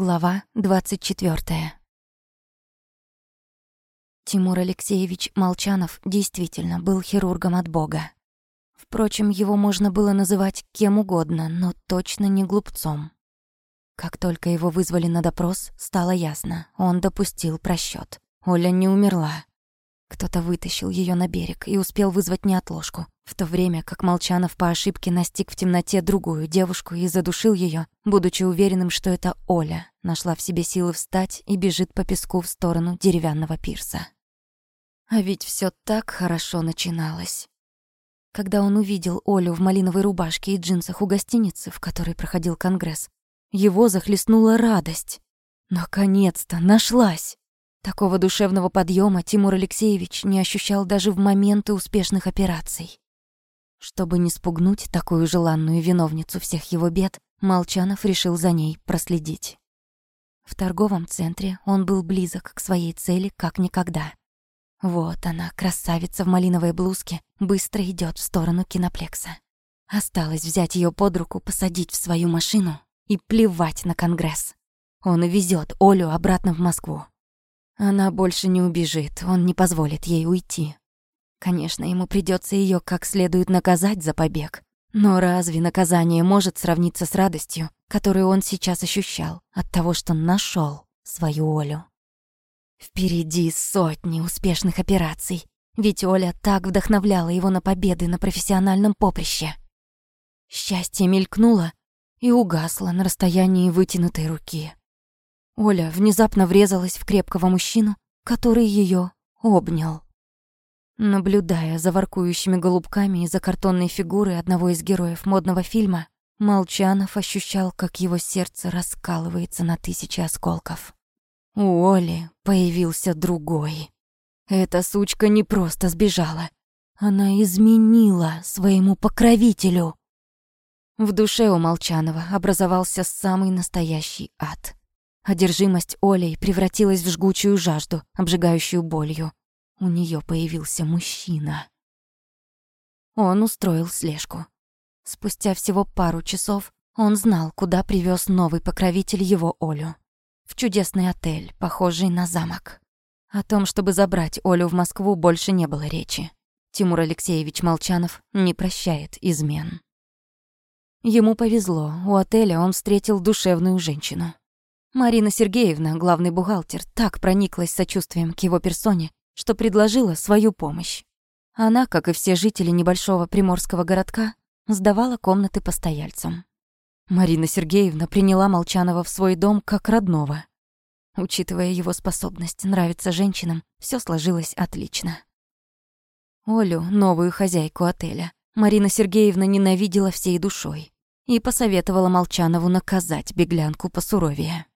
Глава 24. Тимур Алексеевич Молчанов действительно был хирургом от Бога. Впрочем, его можно было называть кем угодно, но точно не глупцом. Как только его вызвали на допрос, стало ясно, он допустил просчет. Оля не умерла. Кто-то вытащил ее на берег и успел вызвать неотложку, в то время как Молчанов по ошибке настиг в темноте другую девушку и задушил ее, будучи уверенным, что это Оля, нашла в себе силы встать и бежит по песку в сторону деревянного пирса. А ведь все так хорошо начиналось. Когда он увидел Олю в малиновой рубашке и джинсах у гостиницы, в которой проходил конгресс, его захлестнула радость. Наконец-то нашлась! Такого душевного подъема Тимур Алексеевич не ощущал даже в моменты успешных операций. Чтобы не спугнуть такую желанную виновницу всех его бед, Молчанов решил за ней проследить. В торговом центре он был близок к своей цели как никогда. Вот она, красавица в малиновой блузке, быстро идет в сторону киноплекса. Осталось взять ее под руку, посадить в свою машину и плевать на Конгресс. Он увезет Олю обратно в Москву. Она больше не убежит, он не позволит ей уйти. Конечно, ему придется ее как следует наказать за побег. Но разве наказание может сравниться с радостью, которую он сейчас ощущал от того, что нашел свою Олю? Впереди сотни успешных операций, ведь Оля так вдохновляла его на победы на профессиональном поприще. Счастье мелькнуло и угасло на расстоянии вытянутой руки. Оля внезапно врезалась в крепкого мужчину, который ее обнял. Наблюдая за воркующими голубками из-за картонной фигуры одного из героев модного фильма, Молчанов ощущал, как его сердце раскалывается на тысячи осколков. У Оли появился другой. Эта сучка не просто сбежала. Она изменила своему покровителю. В душе у Молчанова образовался самый настоящий ад. Одержимость Олей превратилась в жгучую жажду, обжигающую болью. У нее появился мужчина. Он устроил слежку. Спустя всего пару часов он знал, куда привез новый покровитель его Олю. В чудесный отель, похожий на замок. О том, чтобы забрать Олю в Москву, больше не было речи. Тимур Алексеевич Молчанов не прощает измен. Ему повезло, у отеля он встретил душевную женщину. Марина Сергеевна, главный бухгалтер, так прониклась сочувствием к его персоне, что предложила свою помощь. Она, как и все жители небольшого приморского городка, сдавала комнаты постояльцам. Марина Сергеевна приняла Молчанова в свой дом как родного. Учитывая его способность нравиться женщинам, все сложилось отлично. Олю, новую хозяйку отеля, Марина Сергеевна ненавидела всей душой и посоветовала Молчанову наказать беглянку посуровее.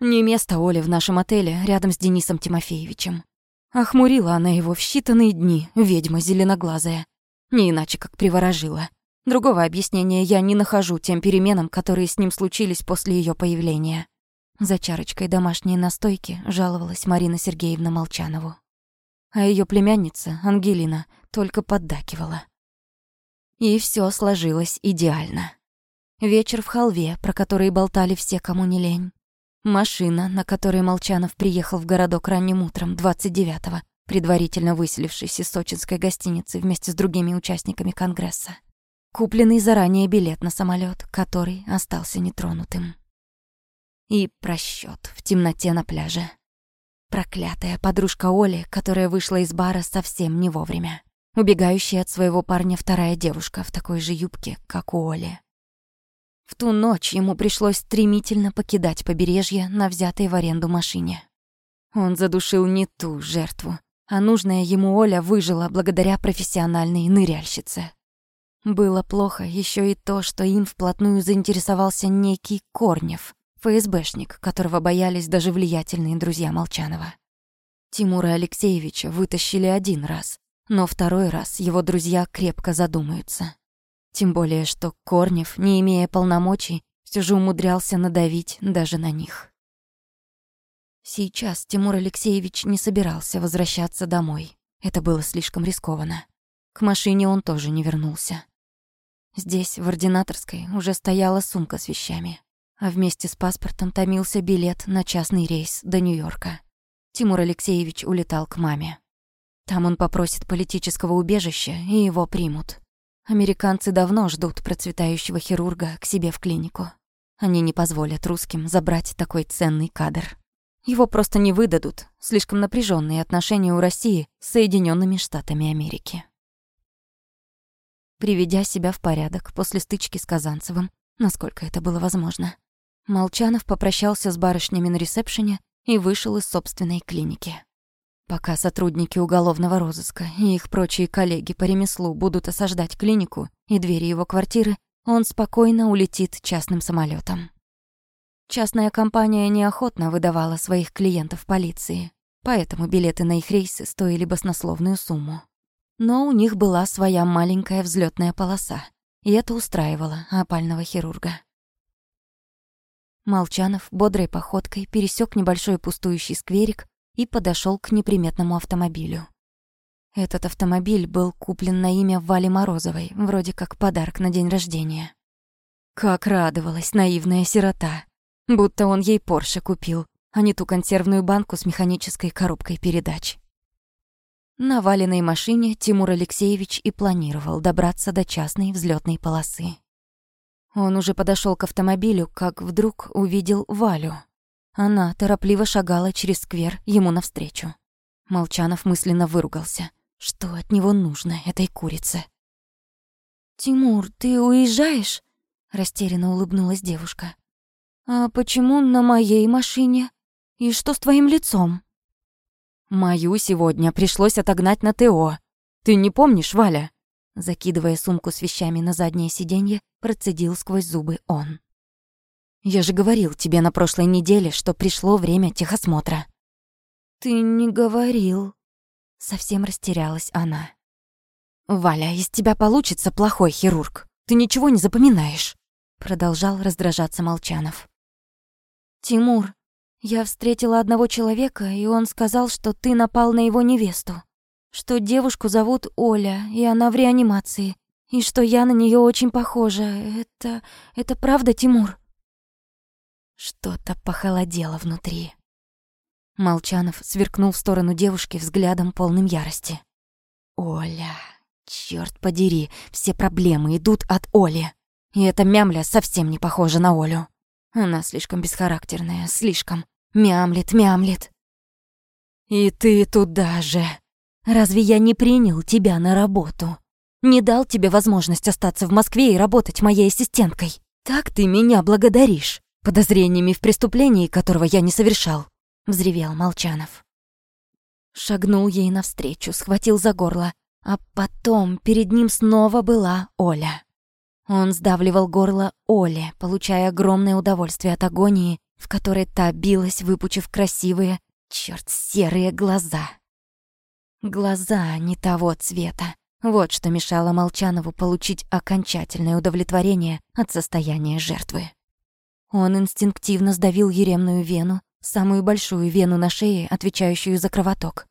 Не место Оле в нашем отеле рядом с Денисом Тимофеевичем. Охмурила она его в считанные дни, ведьма зеленоглазая. Не иначе, как приворожила. Другого объяснения я не нахожу тем переменам, которые с ним случились после ее появления. За чарочкой домашней настойки жаловалась Марина Сергеевна Молчанову. А ее племянница, Ангелина, только поддакивала. И все сложилось идеально. Вечер в халве, про который болтали все, кому не лень. Машина, на которой Молчанов приехал в городок ранним утром 29-го, предварительно выселившись из сочинской гостиницы вместе с другими участниками Конгресса. Купленный заранее билет на самолет, который остался нетронутым. И просчет в темноте на пляже. Проклятая подружка Оли, которая вышла из бара совсем не вовремя. Убегающая от своего парня вторая девушка в такой же юбке, как у Оли. В ту ночь ему пришлось стремительно покидать побережье на взятой в аренду машине. Он задушил не ту жертву, а нужная ему Оля выжила благодаря профессиональной ныряльщице. Было плохо еще и то, что им вплотную заинтересовался некий Корнев, ФСБшник, которого боялись даже влиятельные друзья Молчанова. Тимура Алексеевича вытащили один раз, но второй раз его друзья крепко задумаются. Тем более, что Корнев, не имея полномочий, все же умудрялся надавить даже на них. Сейчас Тимур Алексеевич не собирался возвращаться домой. Это было слишком рискованно. К машине он тоже не вернулся. Здесь, в ординаторской, уже стояла сумка с вещами. А вместе с паспортом томился билет на частный рейс до Нью-Йорка. Тимур Алексеевич улетал к маме. Там он попросит политического убежища, и его примут. Американцы давно ждут процветающего хирурга к себе в клинику. Они не позволят русским забрать такой ценный кадр. Его просто не выдадут. Слишком напряженные отношения у России с Соединенными Штатами Америки. Приведя себя в порядок после стычки с Казанцевым, насколько это было возможно, Молчанов попрощался с барышнями на ресепшене и вышел из собственной клиники. Пока сотрудники уголовного розыска и их прочие коллеги по ремеслу будут осаждать клинику и двери его квартиры, он спокойно улетит частным самолетом. Частная компания неохотно выдавала своих клиентов полиции, поэтому билеты на их рейсы стоили баснословную сумму. Но у них была своя маленькая взлетная полоса, и это устраивало опального хирурга. Молчанов бодрой походкой пересек небольшой пустующий скверик и подошел к неприметному автомобилю. Этот автомобиль был куплен на имя Вали Морозовой, вроде как подарок на день рождения. Как радовалась наивная сирота. Будто он ей Порше купил, а не ту консервную банку с механической коробкой передач. На валенной машине Тимур Алексеевич и планировал добраться до частной взлетной полосы. Он уже подошел к автомобилю, как вдруг увидел Валю. Она торопливо шагала через сквер ему навстречу. Молчанов мысленно выругался. Что от него нужно этой курице? «Тимур, ты уезжаешь?» Растерянно улыбнулась девушка. «А почему на моей машине? И что с твоим лицом?» «Мою сегодня пришлось отогнать на ТО. Ты не помнишь, Валя?» Закидывая сумку с вещами на заднее сиденье, процедил сквозь зубы он. Я же говорил тебе на прошлой неделе, что пришло время техосмотра. Ты не говорил. Совсем растерялась она. Валя, из тебя получится плохой хирург. Ты ничего не запоминаешь. Продолжал раздражаться Молчанов. Тимур, я встретила одного человека, и он сказал, что ты напал на его невесту. Что девушку зовут Оля, и она в реанимации. И что я на нее очень похожа. Это... это правда, Тимур? Что-то похолодело внутри. Молчанов сверкнул в сторону девушки взглядом полным ярости. «Оля, черт подери, все проблемы идут от Оли. И эта мямля совсем не похожа на Олю. Она слишком бесхарактерная, слишком. Мямлет, мямлет. И ты туда же. Разве я не принял тебя на работу? Не дал тебе возможность остаться в Москве и работать моей ассистенткой? Так ты меня благодаришь подозрениями в преступлении, которого я не совершал», — взревел Молчанов. Шагнул ей навстречу, схватил за горло, а потом перед ним снова была Оля. Он сдавливал горло Оле, получая огромное удовольствие от агонии, в которой та билась, выпучив красивые, черт, серые глаза. Глаза не того цвета. Вот что мешало Молчанову получить окончательное удовлетворение от состояния жертвы. Он инстинктивно сдавил еремную вену, самую большую вену на шее, отвечающую за кровоток.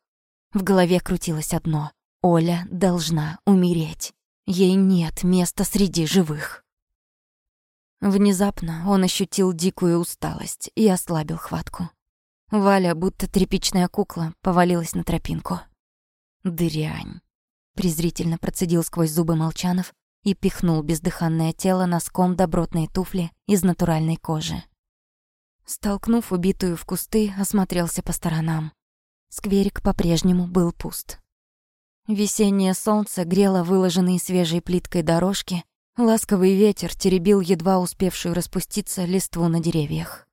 В голове крутилось одно — Оля должна умереть. Ей нет места среди живых. Внезапно он ощутил дикую усталость и ослабил хватку. Валя, будто тряпичная кукла, повалилась на тропинку. «Дрянь!» — презрительно процедил сквозь зубы Молчанов и пихнул бездыханное тело носком добротной туфли из натуральной кожи. Столкнув убитую в кусты, осмотрелся по сторонам. Скверик по-прежнему был пуст. Весеннее солнце грело выложенные свежей плиткой дорожки, ласковый ветер теребил едва успевшую распуститься листву на деревьях.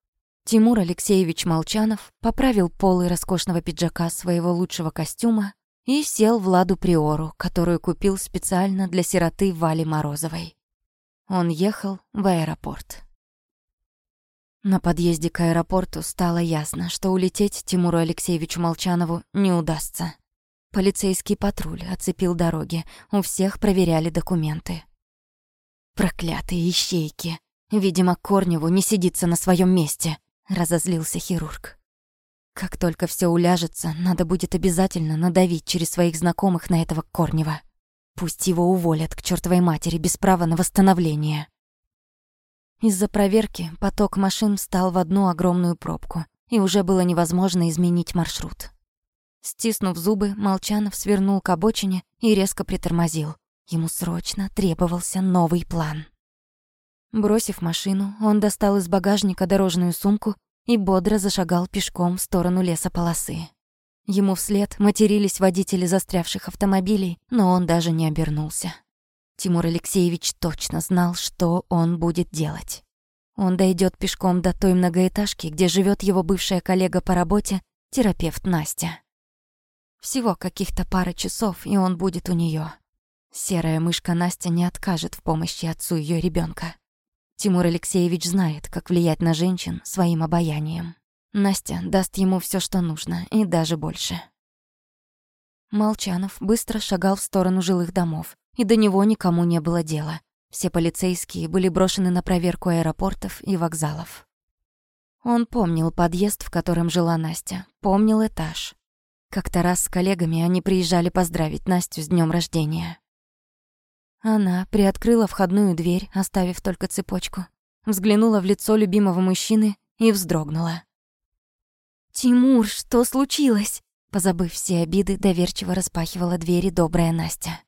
Тимур Алексеевич Молчанов поправил полы роскошного пиджака своего лучшего костюма и сел в Ладу Приору, которую купил специально для сироты Вали Морозовой. Он ехал в аэропорт. На подъезде к аэропорту стало ясно, что улететь Тимуру Алексеевичу Молчанову не удастся. Полицейский патруль оцепил дороги, у всех проверяли документы. «Проклятые ищейки! Видимо, Корневу не сидится на своем месте», — разозлился хирург. Как только все уляжется, надо будет обязательно надавить через своих знакомых на этого Корнева. Пусть его уволят к чертовой матери без права на восстановление. Из-за проверки поток машин встал в одну огромную пробку, и уже было невозможно изменить маршрут. Стиснув зубы, Молчанов свернул к обочине и резко притормозил. Ему срочно требовался новый план. Бросив машину, он достал из багажника дорожную сумку и бодро зашагал пешком в сторону лесополосы. Ему вслед матерились водители застрявших автомобилей, но он даже не обернулся. Тимур Алексеевич точно знал, что он будет делать. Он дойдет пешком до той многоэтажки, где живет его бывшая коллега по работе, терапевт Настя. Всего каких-то пара часов, и он будет у нее. Серая мышка Настя не откажет в помощи отцу ее ребенка. Тимур Алексеевич знает, как влиять на женщин своим обаянием. Настя даст ему все, что нужно, и даже больше. Молчанов быстро шагал в сторону жилых домов, и до него никому не было дела. Все полицейские были брошены на проверку аэропортов и вокзалов. Он помнил подъезд, в котором жила Настя, помнил этаж. Как-то раз с коллегами они приезжали поздравить Настю с днем рождения. Она приоткрыла входную дверь, оставив только цепочку, взглянула в лицо любимого мужчины и вздрогнула. «Тимур, что случилось?» Позабыв все обиды, доверчиво распахивала двери добрая Настя.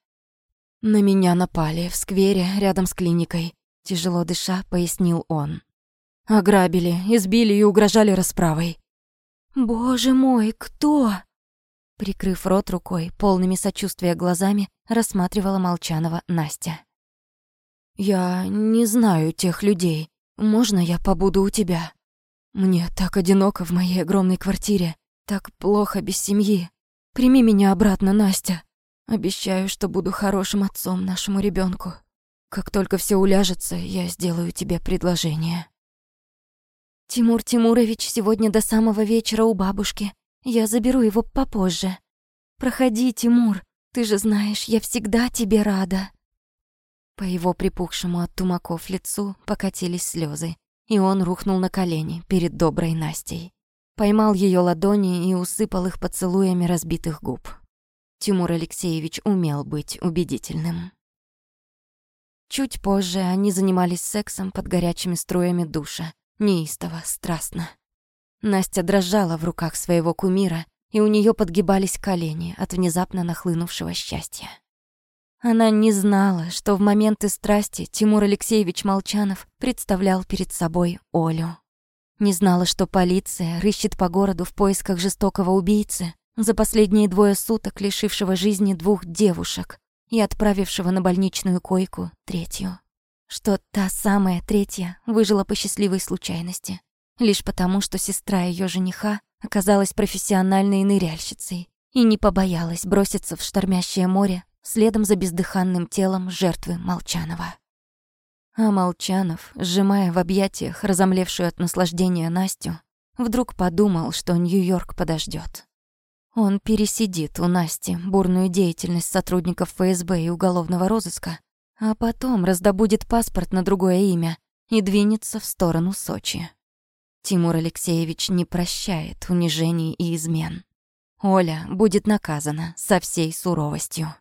«На меня напали в сквере рядом с клиникой», — тяжело дыша, пояснил он. «Ограбили, избили и угрожали расправой». «Боже мой, кто?» Прикрыв рот рукой, полными сочувствия глазами, рассматривала Молчанова Настя. «Я не знаю тех людей. Можно я побуду у тебя? Мне так одиноко в моей огромной квартире, так плохо без семьи. Прими меня обратно, Настя. Обещаю, что буду хорошим отцом нашему ребенку. Как только все уляжется, я сделаю тебе предложение». «Тимур Тимурович сегодня до самого вечера у бабушки. Я заберу его попозже. Проходи, Тимур, ты же знаешь, я всегда тебе рада». По его припухшему от тумаков лицу покатились слезы, и он рухнул на колени перед доброй Настей. Поймал ее ладони и усыпал их поцелуями разбитых губ. Тимур Алексеевич умел быть убедительным. Чуть позже они занимались сексом под горячими струями душа, неистово, страстно. Настя дрожала в руках своего кумира, и у нее подгибались колени от внезапно нахлынувшего счастья. Она не знала, что в моменты страсти Тимур Алексеевич Молчанов представлял перед собой Олю. Не знала, что полиция рыщет по городу в поисках жестокого убийцы, за последние двое суток лишившего жизни двух девушек и отправившего на больничную койку третью. Что та самая третья выжила по счастливой случайности лишь потому, что сестра ее жениха оказалась профессиональной ныряльщицей и не побоялась броситься в штормящее море следом за бездыханным телом жертвы Молчанова. А Молчанов, сжимая в объятиях разомлевшую от наслаждения Настю, вдруг подумал, что Нью-Йорк подождет. Он пересидит у Насти бурную деятельность сотрудников ФСБ и уголовного розыска, а потом раздобудет паспорт на другое имя и двинется в сторону Сочи. Тимур Алексеевич не прощает унижений и измен. Оля будет наказана со всей суровостью.